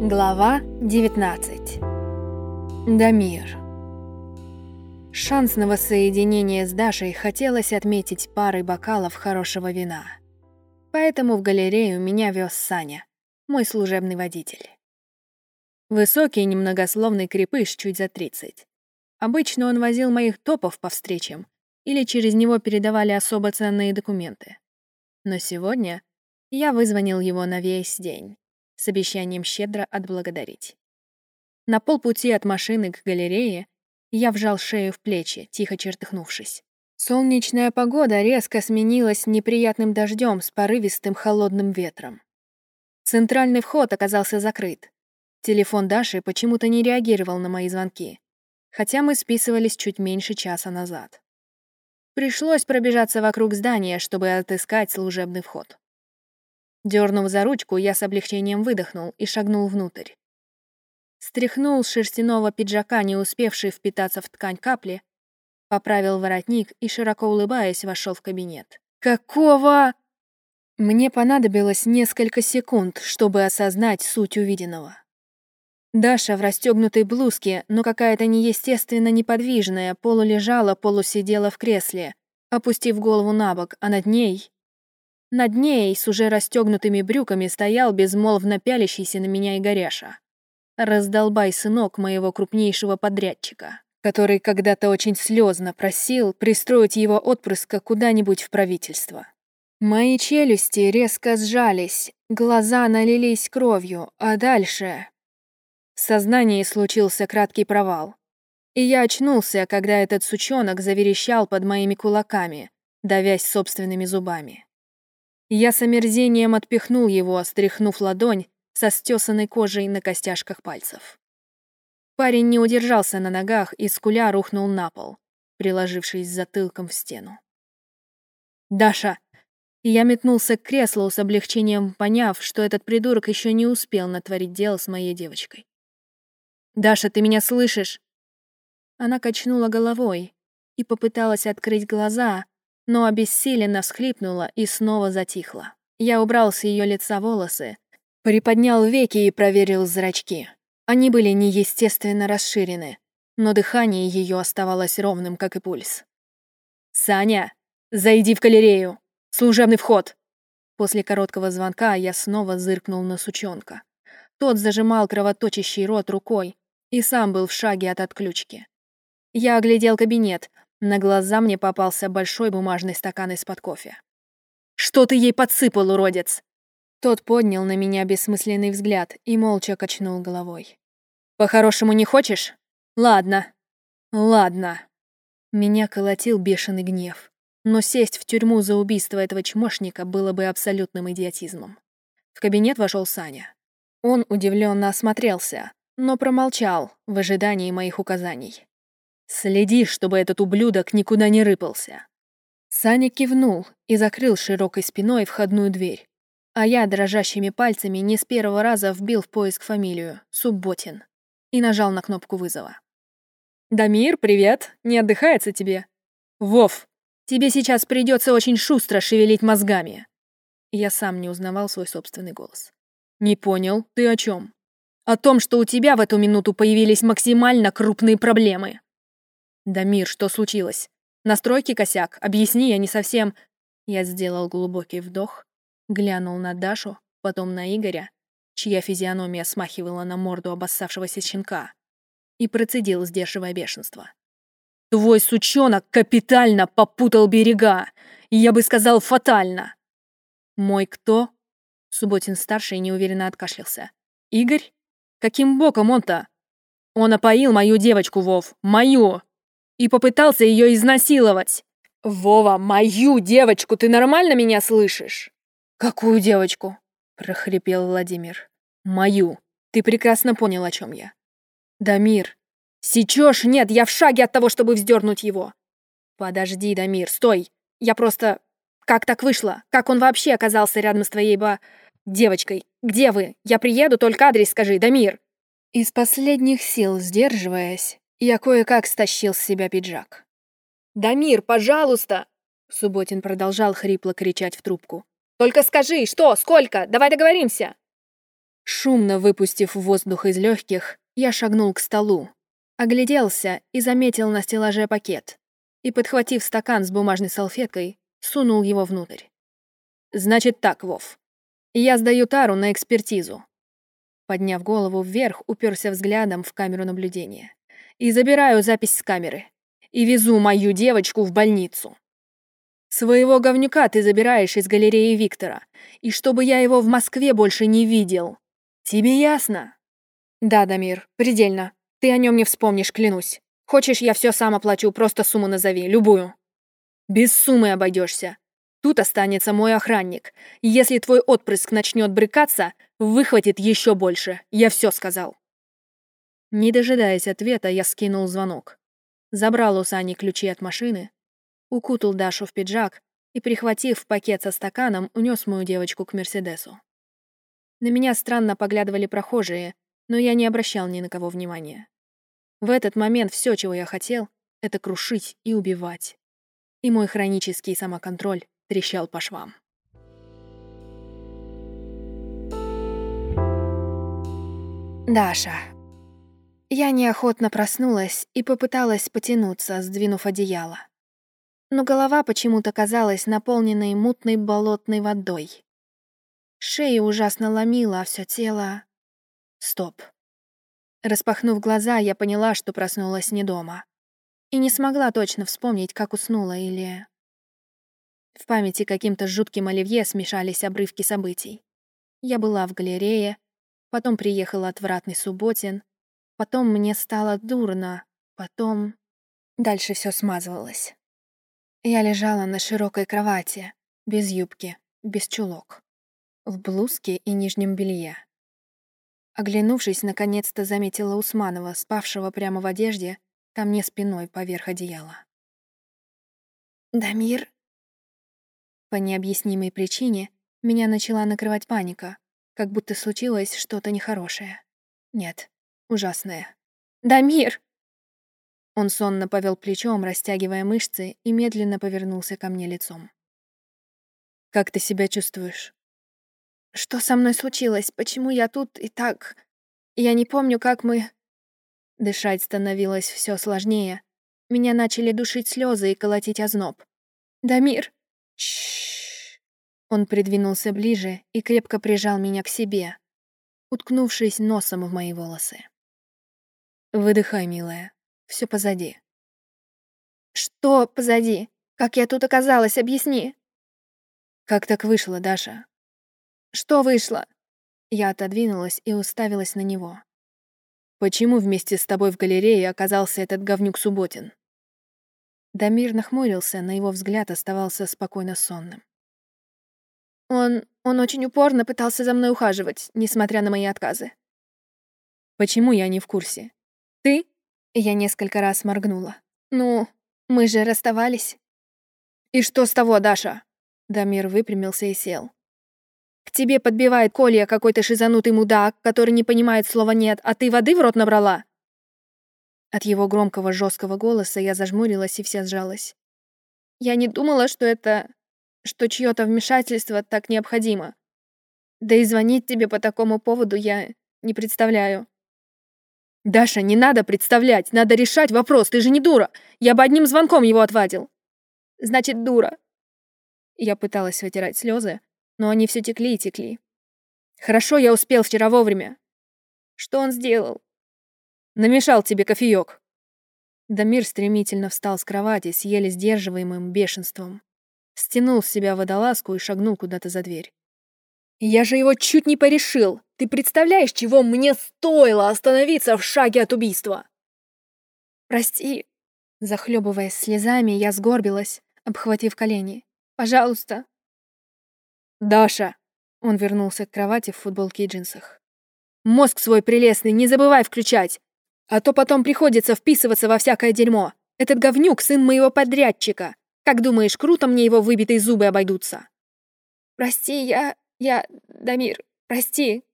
Глава 19 Дамир Шанс на воссоединение с Дашей хотелось отметить парой бокалов хорошего вина. Поэтому в галерею меня вез Саня, мой служебный водитель. Высокий, немногословный крепыш чуть за 30. Обычно он возил моих топов по встречам или через него передавали особо ценные документы. Но сегодня я вызвонил его на весь день с обещанием щедро отблагодарить. На полпути от машины к галерее я вжал шею в плечи, тихо чертыхнувшись. Солнечная погода резко сменилась неприятным дождем с порывистым холодным ветром. Центральный вход оказался закрыт. Телефон Даши почему-то не реагировал на мои звонки, хотя мы списывались чуть меньше часа назад. Пришлось пробежаться вокруг здания, чтобы отыскать служебный вход. Дернув за ручку, я с облегчением выдохнул и шагнул внутрь. Стряхнул шерстяного пиджака, не успевший впитаться в ткань капли, поправил воротник и, широко улыбаясь, вошел в кабинет. «Какого?» Мне понадобилось несколько секунд, чтобы осознать суть увиденного. Даша в расстегнутой блузке, но какая-то неестественно неподвижная, полулежала, полусидела в кресле, опустив голову на бок, а над ней над ней с уже расстегнутыми брюками стоял безмолвно пялящийся на меня Игоряша. Раздолбай сынок моего крупнейшего подрядчика, который когда-то очень слезно просил пристроить его отпрыска куда-нибудь в правительство. Мои челюсти резко сжались, глаза налились кровью, а дальше... В сознании случился краткий провал. И я очнулся, когда этот сучонок заверещал под моими кулаками, давясь собственными зубами. Я с омерзением отпихнул его, стряхнув ладонь со стесанной кожей на костяшках пальцев. Парень не удержался на ногах и скуля рухнул на пол, приложившись затылком в стену. «Даша!» Я метнулся к креслу с облегчением, поняв, что этот придурок еще не успел натворить дело с моей девочкой. «Даша, ты меня слышишь?» Она качнула головой и попыталась открыть глаза, но обессиленно всхлипнула и снова затихла. Я убрал с ее лица волосы, приподнял веки и проверил зрачки. Они были неестественно расширены, но дыхание ее оставалось ровным, как и пульс. «Саня, зайди в галерею! Служебный вход!» После короткого звонка я снова зыркнул на сучонка. Тот зажимал кровоточащий рот рукой и сам был в шаге от отключки. Я оглядел кабинет, на глаза мне попался большой бумажный стакан из-под кофе. «Что ты ей подсыпал, уродец?» Тот поднял на меня бессмысленный взгляд и молча качнул головой. «По-хорошему не хочешь? Ладно. Ладно». Меня колотил бешеный гнев. Но сесть в тюрьму за убийство этого чмошника было бы абсолютным идиотизмом. В кабинет вошел Саня. Он удивленно осмотрелся, но промолчал в ожидании моих указаний. Следи, чтобы этот ублюдок никуда не рыпался. Саня кивнул и закрыл широкой спиной входную дверь. А я дрожащими пальцами не с первого раза вбил в поиск фамилию Субботин и нажал на кнопку вызова. «Дамир, привет! Не отдыхается тебе?» «Вов, тебе сейчас придется очень шустро шевелить мозгами!» Я сам не узнавал свой собственный голос. «Не понял, ты о чем? «О том, что у тебя в эту минуту появились максимально крупные проблемы!» «Дамир, что случилось? Настройки косяк. Объясни, я не совсем...» Я сделал глубокий вдох, глянул на Дашу, потом на Игоря, чья физиономия смахивала на морду обоссавшегося щенка, и процедил, сдерживая бешенство. «Твой сучонок капитально попутал берега! Я бы сказал, фатально!» «Мой кто?» Субботин-старший неуверенно откашлялся. «Игорь? Каким боком он-то?» «Он опоил мою девочку, Вов, мою!» И попытался ее изнасиловать. «Вова, мою девочку, ты нормально меня слышишь?» «Какую девочку?» — прохрипел Владимир. «Мою. Ты прекрасно понял, о чем я». «Дамир, сечешь? Нет, я в шаге от того, чтобы вздернуть его». «Подожди, Дамир, стой. Я просто... Как так вышло? Как он вообще оказался рядом с твоей ба... девочкой? Где вы? Я приеду, только адрес скажи, Дамир». Из последних сил, сдерживаясь, я кое-как стащил с себя пиджак. «Дамир, пожалуйста!» Субботин продолжал хрипло кричать в трубку. «Только скажи, что, сколько? Давай договоримся!» Шумно выпустив воздух из легких, я шагнул к столу, огляделся и заметил на стеллаже пакет и, подхватив стакан с бумажной салфеткой, сунул его внутрь. «Значит так, Вов. Я сдаю Тару на экспертизу». Подняв голову вверх, уперся взглядом в камеру наблюдения. «И забираю запись с камеры. И везу мою девочку в больницу. Своего говнюка ты забираешь из галереи Виктора, и чтобы я его в Москве больше не видел. Тебе ясно? Да, Дамир, предельно. Ты о нем не вспомнишь, клянусь. Хочешь, я все сам оплачу, просто сумму назови, любую. Без суммы обойдешься. Тут останется мой охранник. Если твой отпрыск начнет брыкаться, выхватит еще больше. Я все сказал. Не дожидаясь ответа, я скинул звонок. Забрал у Сани ключи от машины, укутал Дашу в пиджак и, прихватив пакет со стаканом, унес мою девочку к Мерседесу. На меня странно поглядывали прохожие, но я не обращал ни на кого внимания. В этот момент все, чего я хотел, это крушить и убивать. И мой хронический самоконтроль трещал по швам. Даша. Я неохотно проснулась и попыталась потянуться, сдвинув одеяло. Но голова почему-то казалась наполненной мутной болотной водой. Шею ужасно ломило, а все тело... Стоп. Распахнув глаза, я поняла, что проснулась не дома. И не смогла точно вспомнить, как уснула или... В памяти каким-то жутким оливье смешались обрывки событий. Я была в галерее, потом приехала отвратный Субботин, потом мне стало дурно, потом... Дальше все смазывалось. Я лежала на широкой кровати, без юбки, без чулок в блузке и нижнем белье. Оглянувшись, наконец-то заметила Усманова, спавшего прямо в одежде, ко мне спиной поверх одеяла. «Дамир?» По необъяснимой причине меня начала накрывать паника, как будто случилось что-то нехорошее. Нет, ужасное. «Дамир!» Он сонно повел плечом, растягивая мышцы, и медленно повернулся ко мне лицом. «Как ты себя чувствуешь?» Что со мной случилось? Почему я тут и так? Я не помню, как мы... Дышать становилось все сложнее. Меня начали душить слезы и колотить озноб. «Дамир!» Чш. Он придвинулся ближе и крепко прижал меня к себе, уткнувшись носом в мои волосы. «Выдыхай, милая. Все позади». «Что позади? Как я тут оказалась? Объясни». «Как так вышло, Даша? Что вышло?» Я отодвинулась и уставилась на него. «Почему вместе с тобой в галерее оказался этот говнюк Субботин?» Дамир нахмурился, на его взгляд оставался спокойно сонным. «Он... он очень упорно пытался за мной ухаживать, несмотря на мои отказы». «Почему я не в курсе?» «Ты?» Я несколько раз моргнула. «Ну, мы же расставались». «И что с того, Даша?» Дамир выпрямился и сел. К тебе подбивает Коля какой-то шизанутый мудак, который не понимает слова «нет», а ты воды в рот набрала?» От его громкого жесткого голоса я зажмурилась и вся сжалась. Я не думала, что это... что чьё-то вмешательство так необходимо. Да и звонить тебе по такому поводу я не представляю. «Даша, не надо представлять, надо решать вопрос, ты же не дура. Я бы одним звонком его отвадил». «Значит, дура». Я пыталась вытирать слезы, но они все текли и текли. Хорошо, я успел вчера вовремя. Что он сделал? Намешал тебе кофеек. Дамир стремительно встал с кровати с еле сдерживаемым бешенством. Стянул с себя водолазку и шагнул куда-то за дверь. «Я же его чуть не порешил! Ты представляешь, чего мне стоило остановиться в шаге от убийства?» «Прости!» Захлебываясь слезами, я сгорбилась, обхватив колени. «Пожалуйста, «Даша!» Он вернулся к кровати в футболке и джинсах. «Мозг свой прелестный не забывай включать, а то потом приходится вписываться во всякое дерьмо. Этот говнюк — сын моего подрядчика. Как думаешь, круто мне его выбитые зубы обойдутся?» «Прости, я... я... Дамир, прости».